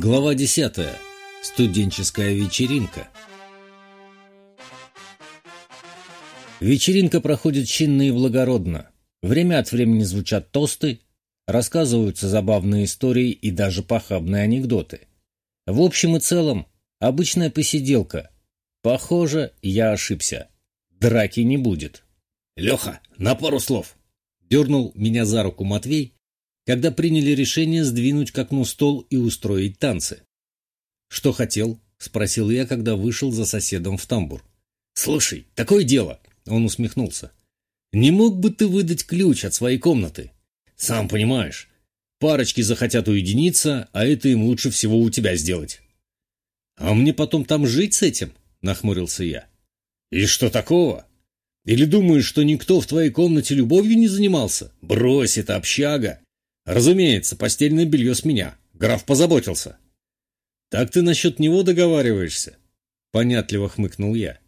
Глава 10. Студенческая вечеринка. Вечеринка проходит чинно и благородно. Время от времени звучат тосты, рассказываются забавные истории и даже похабные анекдоты. В общем и целом, обычная посиделка. Похоже, я ошибся. Драки не будет. «Леха, на пару слов!» Дернул меня за руку Матвей, когда приняли решение сдвинуть к окну стол и устроить танцы. «Что хотел?» — спросил я, когда вышел за соседом в тамбур. «Слушай, такое дело!» — он усмехнулся. «Не мог бы ты выдать ключ от своей комнаты? Сам понимаешь, парочки захотят уединиться, а это им лучше всего у тебя сделать». «А мне потом там жить с этим?» — нахмурился я. «И что такого? Или думаешь, что никто в твоей комнате любовью не занимался? Брось, это общага. Разумеется, постельное белье с меня. Граф позаботился. Так ты насчет него договариваешься? Понятливо хмыкнул я.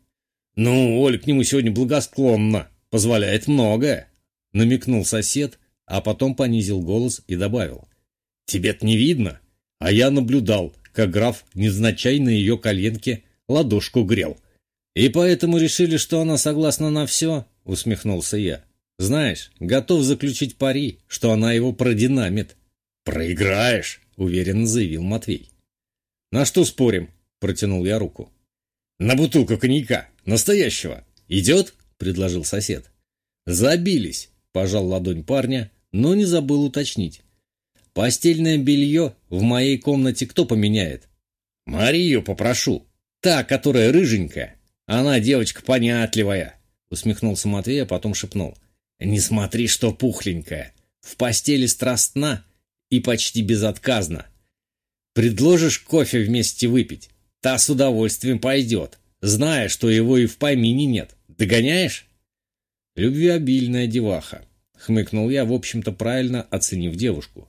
Ну, Оля к нему сегодня благосклонна. Позволяет многое. Намекнул сосед, а потом понизил голос и добавил. Тебе-то не видно, а я наблюдал, как граф незначай на ее коленке ладошку грел. И поэтому решили, что она согласна на все, усмехнулся я. Знаешь, готов заключить пари, что она его продинамит. «Проиграешь», — уверенно заявил Матвей. «На что спорим?» — протянул я руку. «На бутылку коньяка, настоящего. Идет?» — предложил сосед. «Забились», — пожал ладонь парня, но не забыл уточнить. «Постельное белье в моей комнате кто поменяет?» «Марию попрошу. Та, которая рыженькая. Она девочка понятливая», — усмехнулся Матвей, а потом шепнул. Не смотри, что пухленькая. В постели страстна и почти безотказна. Предложишь кофе вместе выпить. Та с удовольствием пойдет, зная, что его и в помине нет. Догоняешь? Любвеобильная деваха. Хмыкнул я, в общем-то, правильно оценив девушку.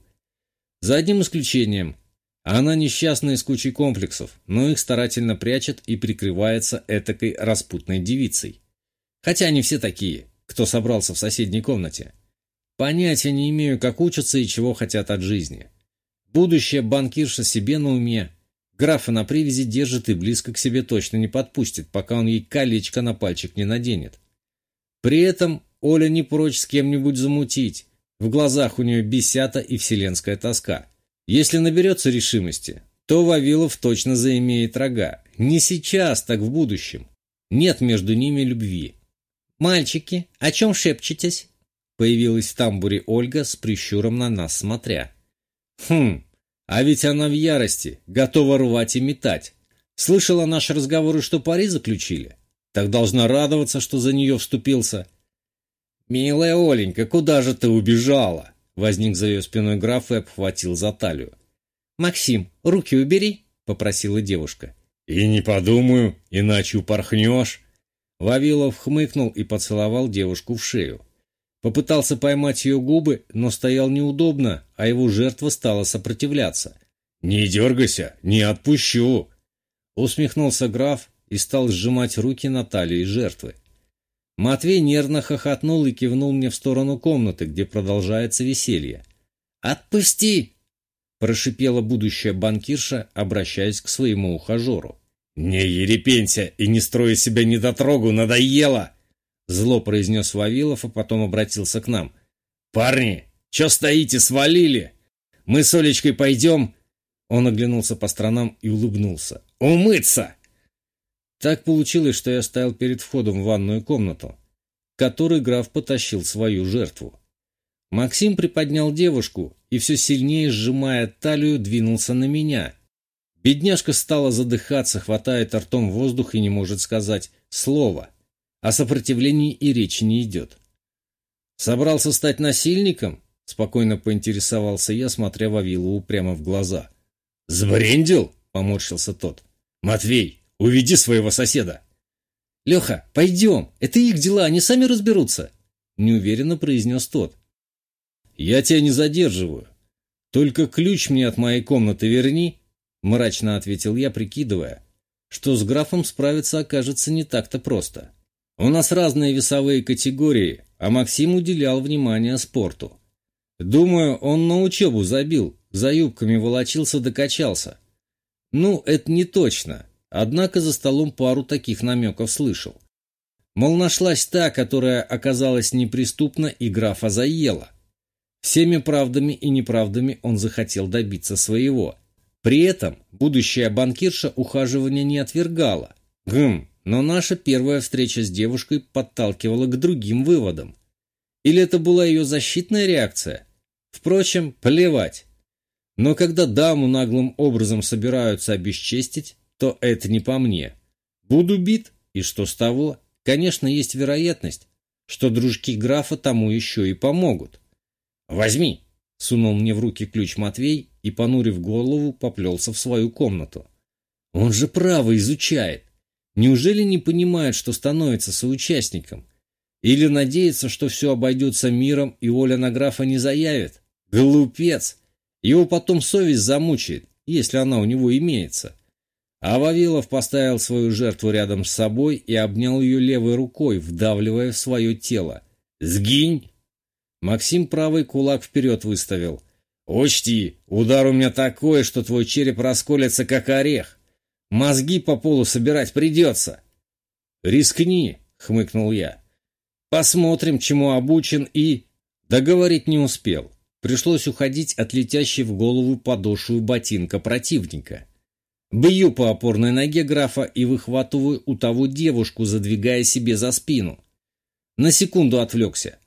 За одним исключением. Она несчастная с кучей комплексов, но их старательно прячет и прикрывается этакой распутной девицей. Хотя они все такие кто собрался в соседней комнате. Понятия не имею, как учатся и чего хотят от жизни. Будущее банкирша себе на уме. Графа на привязи держит и близко к себе точно не подпустит, пока он ей колечко на пальчик не наденет. При этом Оля не прочь с кем-нибудь замутить. В глазах у нее бесята и вселенская тоска. Если наберется решимости, то Вавилов точно заимеет рога. Не сейчас, так в будущем. Нет между ними любви. «Мальчики, о чем шепчетесь?» Появилась в тамбуре Ольга с прищуром на нас смотря. «Хм, а ведь она в ярости, готова рвать и метать. Слышала наш разговор, и что пари заключили? Так должна радоваться, что за нее вступился». «Милая Оленька, куда же ты убежала?» Возник за ее спиной граф и обхватил за талию. «Максим, руки убери», — попросила девушка. «И не подумаю, иначе упорхнешь», Вавилов хмыкнул и поцеловал девушку в шею. Попытался поймать ее губы, но стоял неудобно, а его жертва стала сопротивляться. «Не дергайся, не отпущу!» Усмехнулся граф и стал сжимать руки на талии жертвы. Матвей нервно хохотнул и кивнул мне в сторону комнаты, где продолжается веселье. «Отпусти!» – прошипела будущая банкирша, обращаясь к своему ухажеру. «Не ерепенься и не строй себя недотрогу, надоело!» Зло произнес Вавилов, а потом обратился к нам. «Парни, чё стоите, свалили? Мы с Олечкой пойдем?» Он оглянулся по сторонам и улыбнулся. «Умыться!» Так получилось, что я стоял перед входом в ванную комнату, в которой граф потащил свою жертву. Максим приподнял девушку и все сильнее, сжимая талию, двинулся на меня — Бедняжка стала задыхаться, хватает ртом воздух и не может сказать слова. О сопротивлении и речи не идет. «Собрался стать насильником?» — спокойно поинтересовался я, смотря Вавилову прямо в глаза. «Сбрендил?» — поморщился тот. «Матвей, уведи своего соседа!» «Леха, пойдем! Это их дела, они сами разберутся!» — неуверенно произнес тот. «Я тебя не задерживаю. Только ключ мне от моей комнаты верни, — мрачно ответил я, прикидывая, что с графом справиться окажется не так-то просто. У нас разные весовые категории, а Максим уделял внимание спорту. Думаю, он на учебу забил, за юбками волочился докачался, Ну, это не точно. Однако за столом пару таких намеков слышал. Мол, нашлась та, которая оказалась неприступна и графа заела. Всеми правдами и неправдами он захотел добиться своего. При этом будущая банкирша ухаживания не отвергала. Гм, но наша первая встреча с девушкой подталкивала к другим выводам. Или это была ее защитная реакция? Впрочем, плевать. Но когда даму наглым образом собираются обесчестить, то это не по мне. Буду бит, и что с того? Конечно, есть вероятность, что дружки графа тому еще и помогут. «Возьми!» — сунул мне в руки ключ Матвей и, понурив голову, поплелся в свою комнату. «Он же право изучает. Неужели не понимает, что становится соучастником? Или надеется, что все обойдется миром и Оля на графа не заявит? Глупец! Его потом совесть замучает, если она у него имеется. А Вавилов поставил свою жертву рядом с собой и обнял ее левой рукой, вдавливая в свое тело. «Сгинь!» Максим правый кулак вперед выставил. «Учти, удар у меня такой, что твой череп расколется, как орех. Мозги по полу собирать придется». «Рискни!» — хмыкнул я. «Посмотрим, чему обучен и...» Договорить не успел. Пришлось уходить от летящей в голову подошвы ботинка противника. Бью по опорной ноге графа и выхватываю у того девушку, задвигая себе за спину. На секунду отвлекся.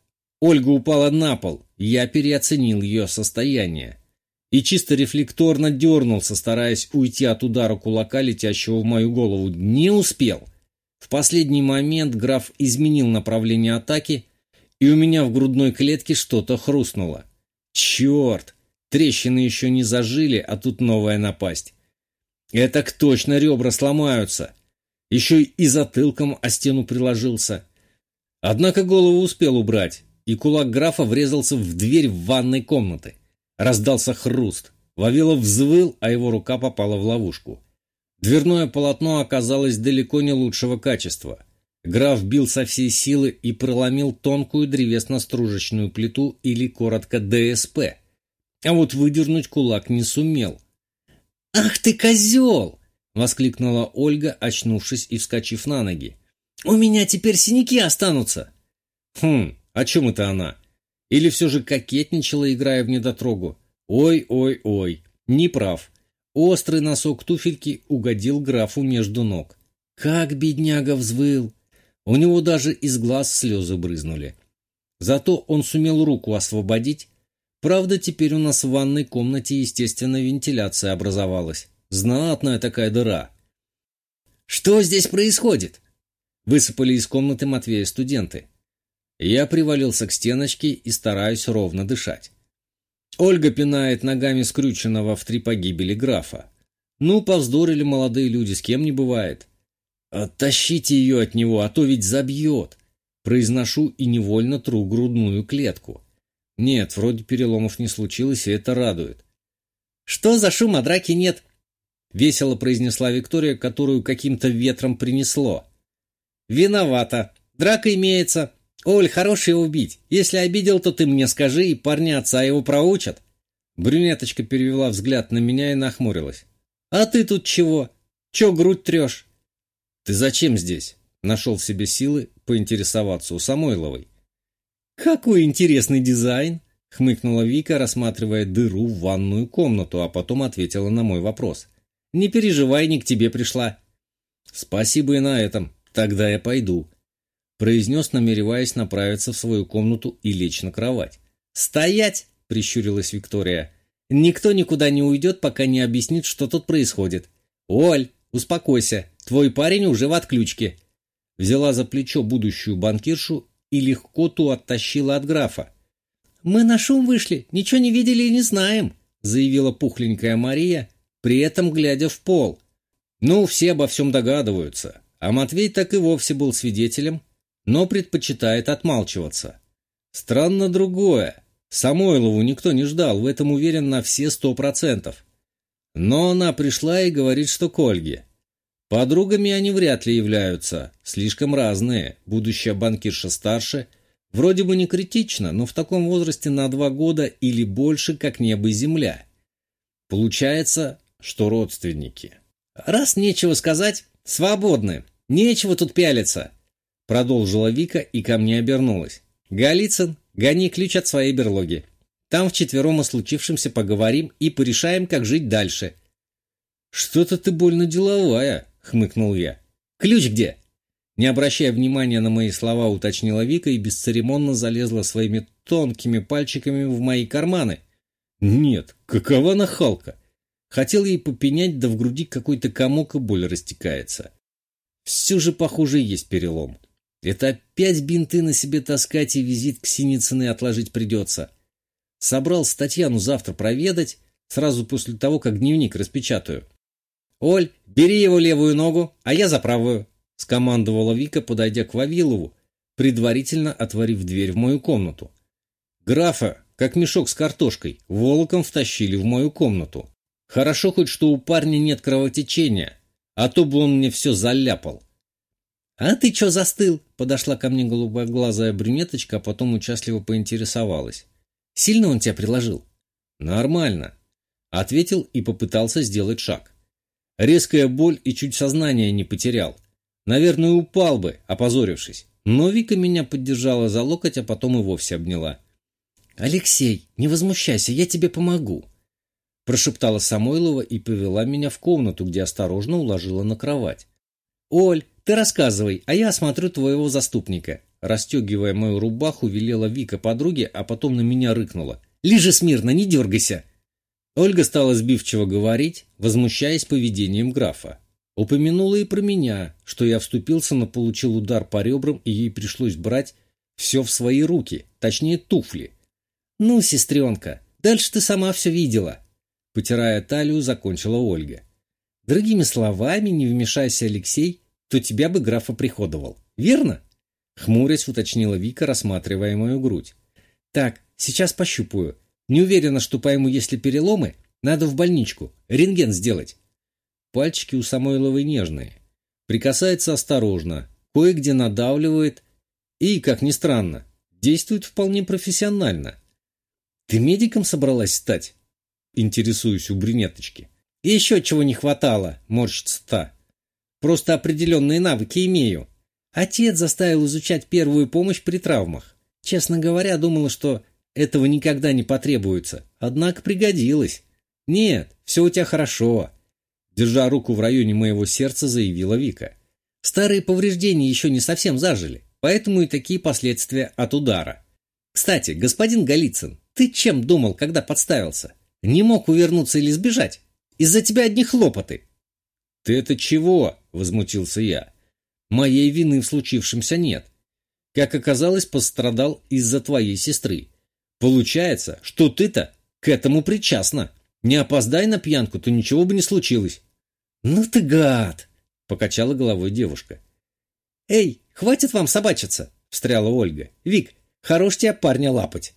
Ольга упала на пол, я переоценил ее состояние. И чисто рефлекторно дернулся, стараясь уйти от удара кулака, летящего в мою голову. Не успел. В последний момент граф изменил направление атаки, и у меня в грудной клетке что-то хрустнуло. Черт! Трещины еще не зажили, а тут новая напасть. Это точно ребра сломаются. Еще и затылком о стену приложился. Однако голову успел убрать, и кулак графа врезался в дверь в ванной комнаты. Раздался хруст. Вавилов взвыл, а его рука попала в ловушку. Дверное полотно оказалось далеко не лучшего качества. Граф бил со всей силы и проломил тонкую древесно-стружечную плиту или, коротко, ДСП. А вот выдернуть кулак не сумел. «Ах ты, козел!» — воскликнула Ольга, очнувшись и вскочив на ноги. «У меня теперь синяки останутся!» «Хм, о чем это она? Или все же кокетничала, играя в недотрогу? Ой-ой-ой, не прав. Острый носок туфельки угодил графу между ног. Как бедняга взвыл! У него даже из глаз слезы брызнули. Зато он сумел руку освободить. Правда, теперь у нас в ванной комнате, естественно, вентиляция образовалась. Знатная такая дыра. «Что здесь происходит?» Высыпали из комнаты Матвея студенты. Я привалился к стеночке и стараюсь ровно дышать. Ольга пинает ногами скрюченного в три погибели графа. Ну, повздорили молодые люди, с кем не бывает. «Оттащите ее от него, а то ведь забьет!» Произношу и невольно тру грудную клетку. Нет, вроде переломов не случилось, и это радует. «Что за шум, а драки нет?» Весело произнесла Виктория, которую каким-то ветром принесло. «Виновата. Драка имеется. Оль, хорош его убить. Если обидел, то ты мне скажи, и парня отца его проучат». Брюнеточка перевела взгляд на меня и нахмурилась. «А ты тут чего? Че грудь трешь?» «Ты зачем здесь?» Нашел в себе силы поинтересоваться у Самойловой. «Какой интересный дизайн!» — хмыкнула Вика, рассматривая дыру в ванную комнату, а потом ответила на мой вопрос. «Не переживай, не к тебе пришла». «Спасибо и на этом. Тогда я пойду», — произнес, намереваясь направиться в свою комнату и лечь на кровать. «Стоять!» — прищурилась Виктория. «Никто никуда не уйдет, пока не объяснит, что тут происходит. Оль, успокойся, Твой парень уже в отключке. Взяла за плечо будущую банкиршу и легко ту оттащила от графа. «Мы на шум вышли, ничего не видели и не знаем», заявила пухленькая Мария, при этом глядя в пол. Ну, все обо всем догадываются, а Матвей так и вовсе был свидетелем, но предпочитает отмалчиваться. Странно другое. Самойлову никто не ждал, в этом уверен на все сто процентов. Но она пришла и говорит, что к Ольге. Подругами они вряд ли являются, слишком разные. Будущая банкирша старше, вроде бы не критично, но в таком возрасте на два года или больше, как небо и земля. Получается, что родственники. «Раз нечего сказать, свободны. Нечего тут пялиться», — продолжила Вика и ко мне обернулась. «Голицын, гони ключ от своей берлоги. Там вчетвером о случившемся поговорим и порешаем, как жить дальше». «Что-то ты больно деловая», — хмыкнул я. «Ключ где?» Не обращая внимания на мои слова, уточнила Вика и бесцеремонно залезла своими тонкими пальчиками в мои карманы. Нет, какова нахалка! Хотел ей попенять, да в груди какой-то комок и боль растекается. Все же, похоже, есть перелом. Это опять бинты на себе таскать и визит к Синицыной отложить придется. Собрал Татьяну завтра проведать, сразу после того, как дневник распечатаю. «Оль, бери его левую ногу, а я за правую», — скомандовала Вика, подойдя к Вавилову, предварительно отворив дверь в мою комнату. Графа, как мешок с картошкой, волоком втащили в мою комнату. Хорошо хоть, что у парня нет кровотечения, а то бы он мне все заляпал. «А ты чё застыл?» — подошла ко мне голубоглазая брюнеточка, а потом участливо поинтересовалась. «Сильно он тебя приложил?» «Нормально», — ответил и попытался сделать шаг. Резкая боль и чуть сознание не потерял. Наверное, упал бы, опозорившись. Но Вика меня поддержала за локоть, а потом и вовсе обняла. «Алексей, не возмущайся, я тебе помогу», — прошептала Самойлова и повела меня в комнату, где осторожно уложила на кровать. «Оль, ты рассказывай, а я осмотрю твоего заступника», расстегивая мою рубаху, велела Вика подруге, а потом на меня рыкнула. «Лежи смирно, не дергайся!» Ольга стала сбивчиво говорить, возмущаясь поведением графа. Упомянула и про меня, что я вступился, но получил удар по ребрам, и ей пришлось брать все в свои руки, точнее туфли. «Ну, сестренка, дальше ты сама все видела», — потирая талию, закончила Ольга. «Другими словами, не вмешайся, Алексей, то тебя бы графа приходовал, верно?» Хмурясь, уточнила Вика, рассматривая мою грудь. «Так, сейчас пощупаю. Не уверена, что пойму, если переломы. Надо в больничку. Рентген сделать». Пальчики у Самойловой нежные. Прикасается осторожно, кое-где надавливает и, как ни странно, действует вполне профессионально. «Ты медиком собралась стать?» Интересуюсь у брюнеточки. «И еще чего не хватало», — морщится та. «Просто определенные навыки имею. Отец заставил изучать первую помощь при травмах. Честно говоря, думала, что этого никогда не потребуется. Однако пригодилось. Нет, все у тебя хорошо. Держа руку в районе моего сердца, заявила Вика. Старые повреждения еще не совсем зажили, поэтому и такие последствия от удара. Кстати, господин Голицын, ты чем думал, когда подставился? Не мог увернуться или сбежать? Из-за тебя одни хлопоты. Ты это чего? Возмутился я. Моей вины в случившемся нет. Как оказалось, пострадал из-за твоей сестры. Получается, что ты-то к этому причастна. Не опоздай на пьянку, то ничего бы не случилось. «Ну ты гад!» — покачала головой девушка. «Эй, хватит вам собачиться!» — встряла Ольга. «Вик, хорош тебя парня лапать.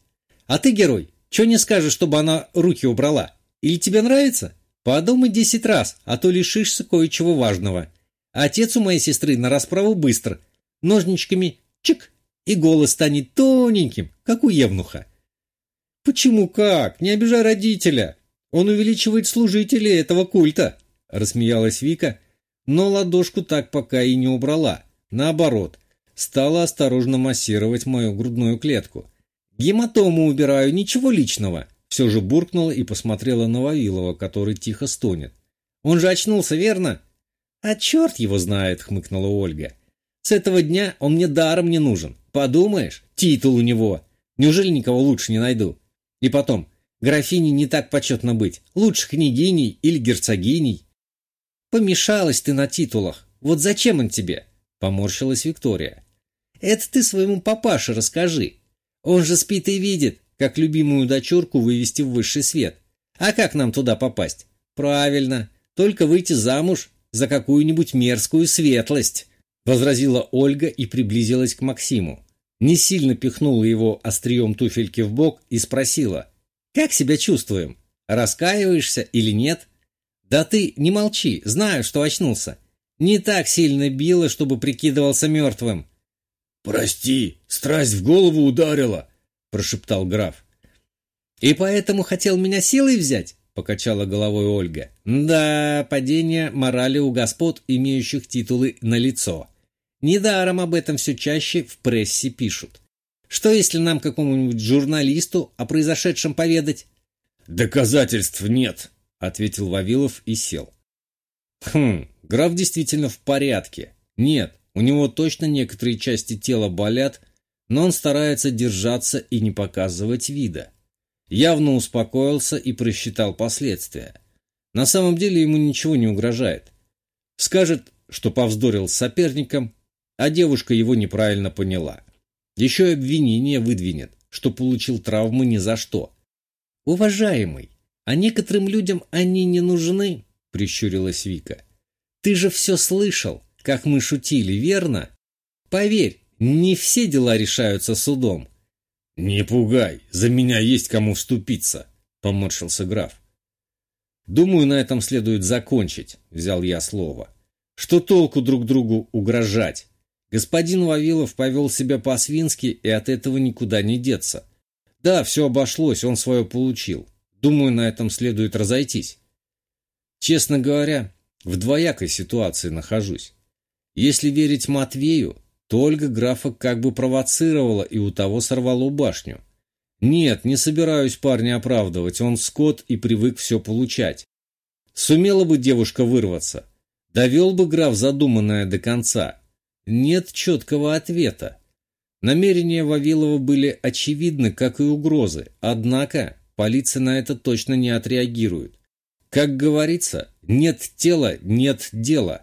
А ты, герой, что не скажешь, чтобы она руки убрала? Или тебе нравится? Подумай десять раз, а то лишишься кое-чего важного. Отец у моей сестры на расправу быстр. Ножничками чик, и голос станет тоненьким, как у евнуха. «Почему как? Не обижай родителя. Он увеличивает служителей этого культа». — рассмеялась Вика, но ладошку так пока и не убрала. Наоборот, стала осторожно массировать мою грудную клетку. «Гематому убираю, ничего личного!» Все же буркнула и посмотрела на Вавилова, который тихо стонет. «Он же очнулся, верно?» «А черт его знает!» — хмыкнула Ольга. «С этого дня он мне даром не нужен. Подумаешь, титул у него. Неужели никого лучше не найду? И потом, графиней не так почетно быть. Лучше княгиней или герцогиней». «Помешалась ты на титулах. Вот зачем он тебе?» — поморщилась Виктория. «Это ты своему папаше расскажи. Он же спит и видит, как любимую дочурку вывести в высший свет. А как нам туда попасть? Правильно, только выйти замуж за какую-нибудь мерзкую светлость», — возразила Ольга и приблизилась к Максиму. Не сильно пихнула его острием туфельки в бок и спросила, «Как себя чувствуем? Раскаиваешься или нет?» «Да ты не молчи, знаю, что очнулся. Не так сильно било, чтобы прикидывался мертвым». «Прости, страсть в голову ударила», — прошептал граф. «И поэтому хотел меня силой взять?» — покачала головой Ольга. Да, падение морали у господ, имеющих титулы на лицо. Недаром об этом все чаще в прессе пишут. Что если нам какому-нибудь журналисту о произошедшем поведать? Доказательств нет, ответил Вавилов и сел. Хм, граф действительно в порядке. Нет, у него точно некоторые части тела болят, но он старается держаться и не показывать вида. Явно успокоился и просчитал последствия. На самом деле ему ничего не угрожает. Скажет, что повздорил с соперником, а девушка его неправильно поняла. Еще и обвинение выдвинет, что получил травмы ни за что. «Уважаемый, а некоторым людям они не нужны», — прищурилась Вика. «Ты же все слышал, как мы шутили, верно? Поверь, не все дела решаются судом». «Не пугай, за меня есть кому вступиться», — поморщился граф. «Думаю, на этом следует закончить», — взял я слово. «Что толку друг другу угрожать? Господин Вавилов повел себя по-свински, и от этого никуда не деться. Да, все обошлось, он свое получил. Думаю, на этом следует разойтись. Честно говоря, в двоякой ситуации нахожусь. Если верить Матвею, то Ольга графа как бы провоцировала и у того сорвало башню. Нет, не собираюсь парня оправдывать, он скот и привык все получать. Сумела бы девушка вырваться, довел бы граф задуманное до конца, нет четкого ответа. Намерения Вавилова были очевидны, как и угрозы, однако полиция на это точно не отреагирует. Как говорится, нет тела, нет дела.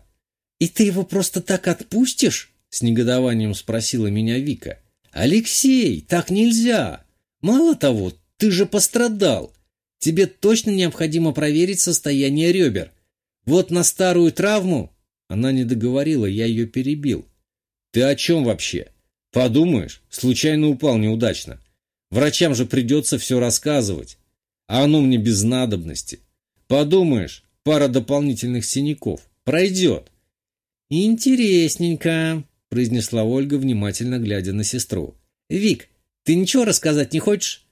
«И ты его просто так отпустишь?» — с негодованием спросила меня Вика. «Алексей, так нельзя! Мало того, ты же пострадал. Тебе точно необходимо проверить состояние ребер. Вот на старую травму...» Она не договорила, я ее перебил. Ты о чем вообще? Подумаешь, случайно упал неудачно. Врачам же придется все рассказывать. А оно мне без надобности. Подумаешь, пара дополнительных синяков. Пройдет. Интересненько, произнесла Ольга, внимательно глядя на сестру. Вик, ты ничего рассказать не хочешь?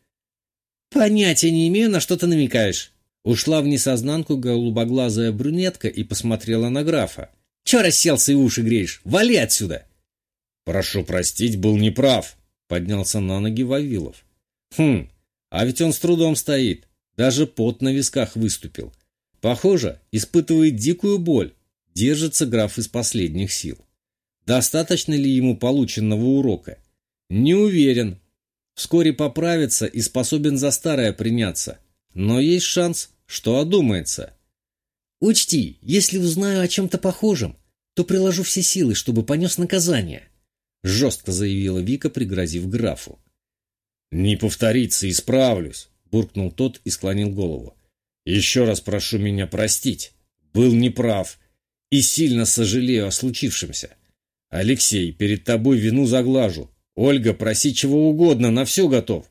Понятия не имею, на что ты намекаешь. Ушла в несознанку голубоглазая брюнетка и посмотрела на графа. Че расселся и уши греешь? Вали отсюда! «Прошу простить, был неправ», — поднялся на ноги Вавилов. «Хм, а ведь он с трудом стоит, даже пот на висках выступил. Похоже, испытывает дикую боль, держится граф из последних сил. Достаточно ли ему полученного урока? Не уверен. Вскоре поправится и способен за старое приняться, но есть шанс, что одумается». «Учти, если узнаю о чем-то похожем, то приложу все силы, чтобы понес наказание», — жестко заявила Вика, пригрозив графу. «Не повторится, исправлюсь», — буркнул тот и склонил голову. «Еще раз прошу меня простить. Был неправ и сильно сожалею о случившемся. Алексей, перед тобой вину заглажу. Ольга, проси чего угодно, на все готов».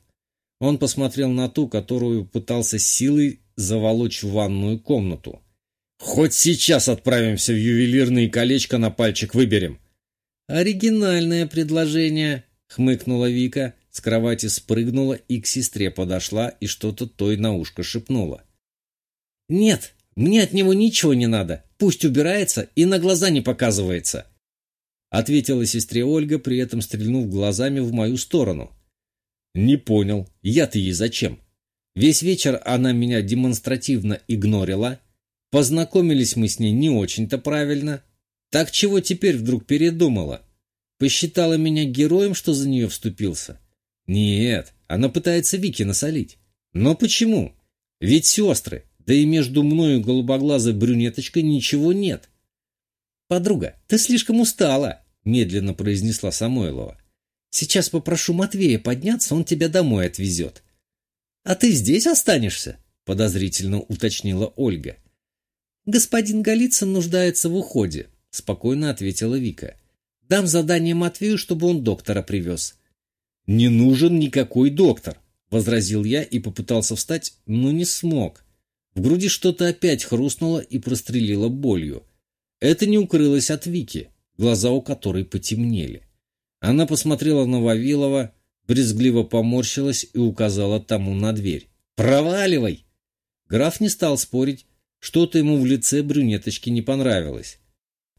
Он посмотрел на ту, которую пытался силой заволочь в ванную комнату. «Хоть сейчас отправимся в ювелирные колечко на пальчик выберем. «Оригинальное предложение», — хмыкнула Вика, с кровати спрыгнула и к сестре подошла и что-то той на ушко шепнула. «Нет, мне от него ничего не надо. Пусть убирается и на глаза не показывается», — ответила сестре Ольга, при этом стрельнув глазами в мою сторону. «Не понял. Я-то ей зачем? Весь вечер она меня демонстративно игнорила. Познакомились мы с ней не очень-то правильно, так чего теперь вдруг передумала? Посчитала меня героем, что за нее вступился? Нет, она пытается Вике насолить. Но почему? Ведь сестры, да и между мною голубоглазой брюнеточкой ничего нет. «Подруга, ты слишком устала», — медленно произнесла Самойлова. «Сейчас попрошу Матвея подняться, он тебя домой отвезет». «А ты здесь останешься?» — подозрительно уточнила Ольга. «Господин Голицын нуждается в уходе спокойно ответила Вика. Дам задание Матвею, чтобы он доктора привез. Не нужен никакой доктор, возразил я и попытался встать, но не смог. В груди что-то опять хрустнуло и прострелило болью. Это не укрылось от Вики, глаза у которой потемнели. Она посмотрела на Вавилова, брезгливо поморщилась и указала тому на дверь. «Проваливай!» Граф не стал спорить, что-то ему в лице брюнеточки не понравилось.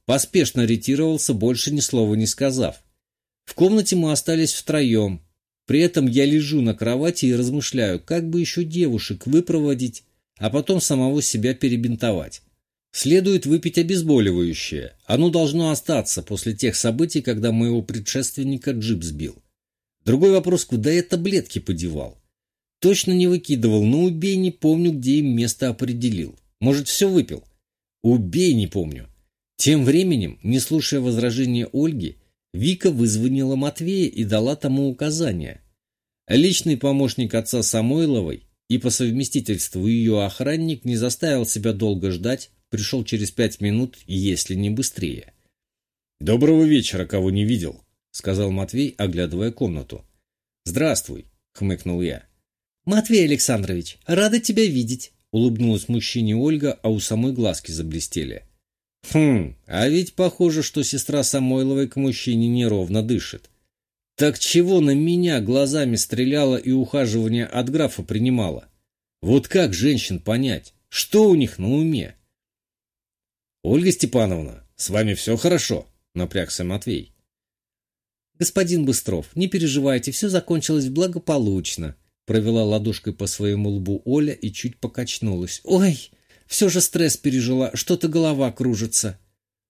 Поспешно ретировался, больше ни слова не сказав. В комнате мы остались втроем. При этом я лежу на кровати и размышляю, как бы еще девушек выпроводить, а потом самого себя перебинтовать. Следует выпить обезболивающее. Оно должно остаться после тех событий, когда моего предшественника джип сбил. Другой вопрос, куда я таблетки подевал? Точно не выкидывал, но убей, не помню, где им место определил. Может, все выпил? Убей, не помню. Тем временем, не слушая возражения Ольги, Вика вызвонила Матвея и дала тому указания. Личный помощник отца Самойловой и по совместительству ее охранник не заставил себя долго ждать, пришел через пять минут, если не быстрее. «Доброго вечера, кого не видел», — сказал Матвей, оглядывая комнату. «Здравствуй», — хмыкнул я. «Матвей Александрович, рада тебя видеть», — улыбнулась мужчине Ольга, а у самой глазки заблестели. «Хм, а ведь похоже, что сестра Самойловой к мужчине неровно дышит. Так чего на меня глазами стреляла и ухаживание от графа принимала? Вот как женщин понять? Что у них на уме?» «Ольга Степановна, с вами все хорошо?» — напрягся Матвей. «Господин Быстров, не переживайте, все закончилось благополучно», — провела ладошкой по своему лбу Оля и чуть покачнулась. «Ой, все же стресс пережила, что-то голова кружится».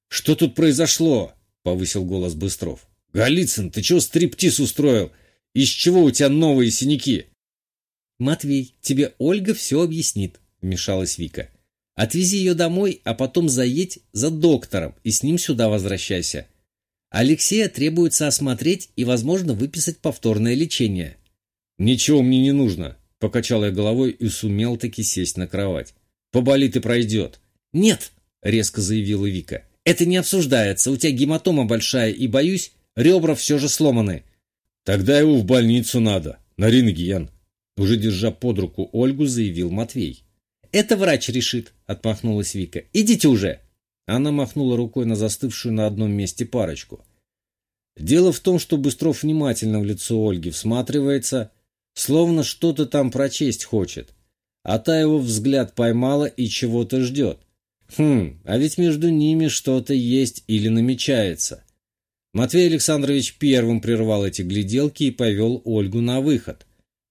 «Что тут произошло?» — повысил голос Быстров. «Голицын, ты чего стриптиз устроил? Из чего у тебя новые синяки?» «Матвей, тебе Ольга все объяснит», — вмешалась Вика. Отвези ее домой, а потом заедь за доктором и с ним сюда возвращайся. Алексея требуется осмотреть и, возможно, выписать повторное лечение. «Ничего мне не нужно», — покачал я головой и сумел таки сесть на кровать. «Поболит и пройдет». «Нет», — резко заявила Вика. «Это не обсуждается. У тебя гематома большая, и, боюсь, ребра все же сломаны». «Тогда его в больницу надо, на рентген», — уже держа под руку Ольгу, заявил Матвей. «Это врач решит», — отмахнулась Вика. «Идите уже». Она махнула рукой на застывшую на одном месте парочку. Дело в том, что Быстров внимательно в лицо Ольги всматривается, словно что-то там прочесть хочет, а та его взгляд поймала и чего-то ждет. Хм, а ведь между ними что-то есть или намечается. Матвей Александрович первым прервал эти гляделки и повел Ольгу на выход.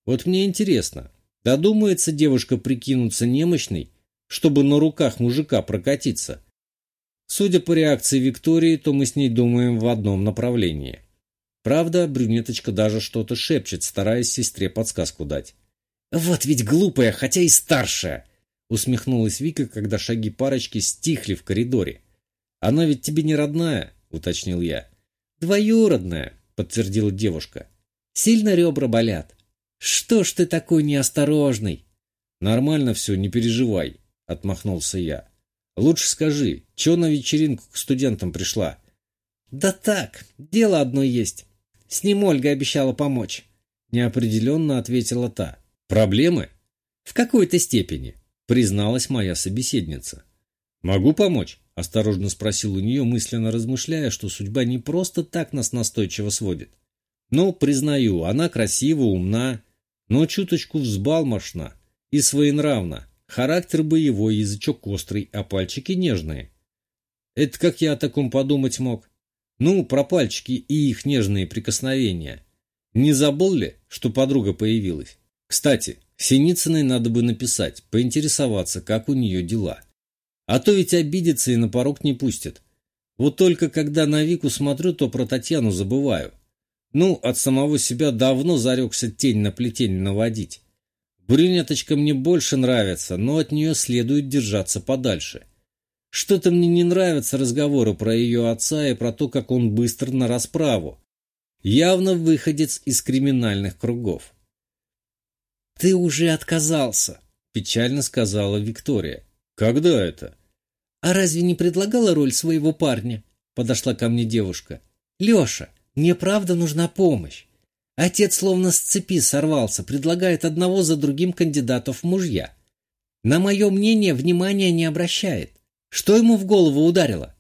Вот мне интересно, Додумается девушка прикинуться немощной, чтобы на руках мужика прокатиться. Судя по реакции Виктории, то мы с ней думаем в одном направлении. Правда, брюнеточка даже что-то шепчет, стараясь сестре подсказку дать. «Вот ведь глупая, хотя и старшая!» усмехнулась Вика, когда шаги парочки стихли в коридоре. «Она ведь тебе не родная?» — уточнил я. «Двоюродная», — подтвердила девушка. «Сильно ребра болят. «Что ж ты такой неосторожный?» «Нормально все, не переживай», — отмахнулся я. «Лучше скажи, чего на вечеринку к студентам пришла?» «Да так, дело одно есть. С ним Ольга обещала помочь», — неопределенно ответила та. «Проблемы?» «В какой-то степени», — призналась моя собеседница. «Могу помочь?» — осторожно спросил у нее, мысленно размышляя, что судьба не просто так нас настойчиво сводит. «Ну, признаю, она красива, умна, но чуточку взбалмошна и своенравна. Характер боевой, язычок острый, а пальчики нежные. Это как я о таком подумать мог? Ну, про пальчики и их нежные прикосновения. Не забыл ли, что подруга появилась? Кстати, Синицыной надо бы написать, поинтересоваться, как у нее дела. А то ведь обидится и на порог не пустит. Вот только когда на Вику смотрю, то про Татьяну забываю. Ну, от самого себя давно зарекся тень на плетень наводить. Брюнеточка мне больше нравится, но от нее следует держаться подальше. Что-то мне не нравятся разговоры про ее отца и про то, как он быстр на расправу. Явно выходец из криминальных кругов. «Ты уже отказался», — печально сказала Виктория. «Когда это?» «А разве не предлагала роль своего парня?» — подошла ко мне девушка. «Леша, мне правда нужна помощь. Отец словно с цепи сорвался, предлагает одного за другим кандидатов в мужья. На мое мнение внимания не обращает. Что ему в голову ударило?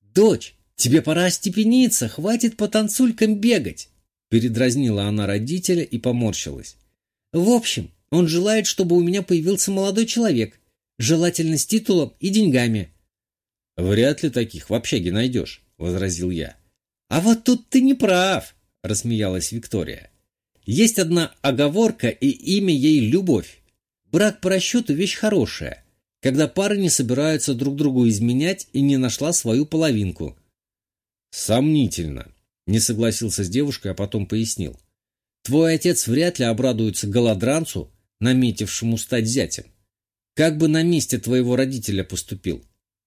«Дочь, тебе пора остепениться, хватит по танцулькам бегать!» Передразнила она родителя и поморщилась. «В общем, Он желает, чтобы у меня появился молодой человек, желательно с титулом и деньгами. «Вряд ли таких в общаге найдешь», — возразил я. «А вот тут ты не прав», — рассмеялась Виктория. «Есть одна оговорка, и имя ей Любовь. Брак по расчету — вещь хорошая, когда пары не собираются друг другу изменять и не нашла свою половинку». «Сомнительно», — не согласился с девушкой, а потом пояснил. «Твой отец вряд ли обрадуется голодранцу, наметившему стать зятем. Как бы на месте твоего родителя поступил?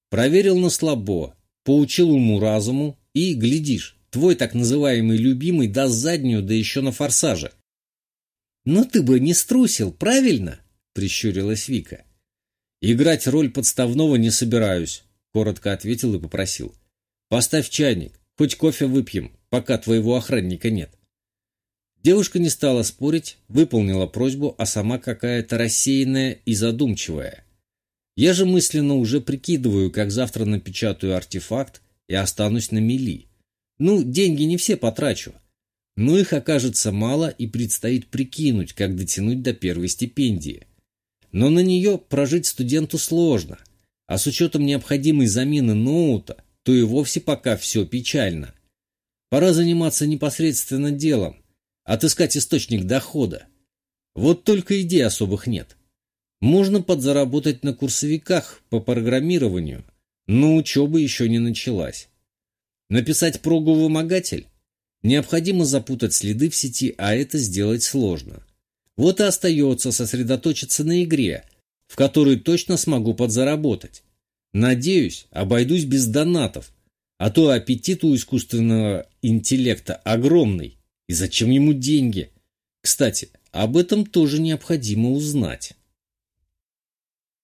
Проверил на слабо, поучил уму-разуму и, глядишь, твой так называемый любимый даст заднюю, да еще на форсаже. «Но ты бы не струсил, правильно?» — прищурилась Вика. «Играть роль подставного не собираюсь», — коротко ответил и попросил. «Поставь чайник, хоть кофе выпьем, пока твоего охранника нет». Девушка не стала спорить, выполнила просьбу, а сама какая-то рассеянная и задумчивая. Я же мысленно уже прикидываю, как завтра напечатаю артефакт и останусь на мели. Ну, деньги не все потрачу. Но их окажется мало и предстоит прикинуть, как дотянуть до первой стипендии. Но на нее прожить студенту сложно, а с учетом необходимой замены ноута, то и вовсе пока все печально. Пора заниматься непосредственно делом, отыскать источник дохода. Вот только идей особых нет. Можно подзаработать на курсовиках по программированию, но учеба еще не началась. Написать прогу-вымогатель? Необходимо запутать следы в сети, а это сделать сложно. Вот и остается сосредоточиться на игре, в которой точно смогу подзаработать. Надеюсь, обойдусь без донатов, а то аппетит у искусственного интеллекта огромный. И зачем ему деньги? Кстати, об этом тоже необходимо узнать.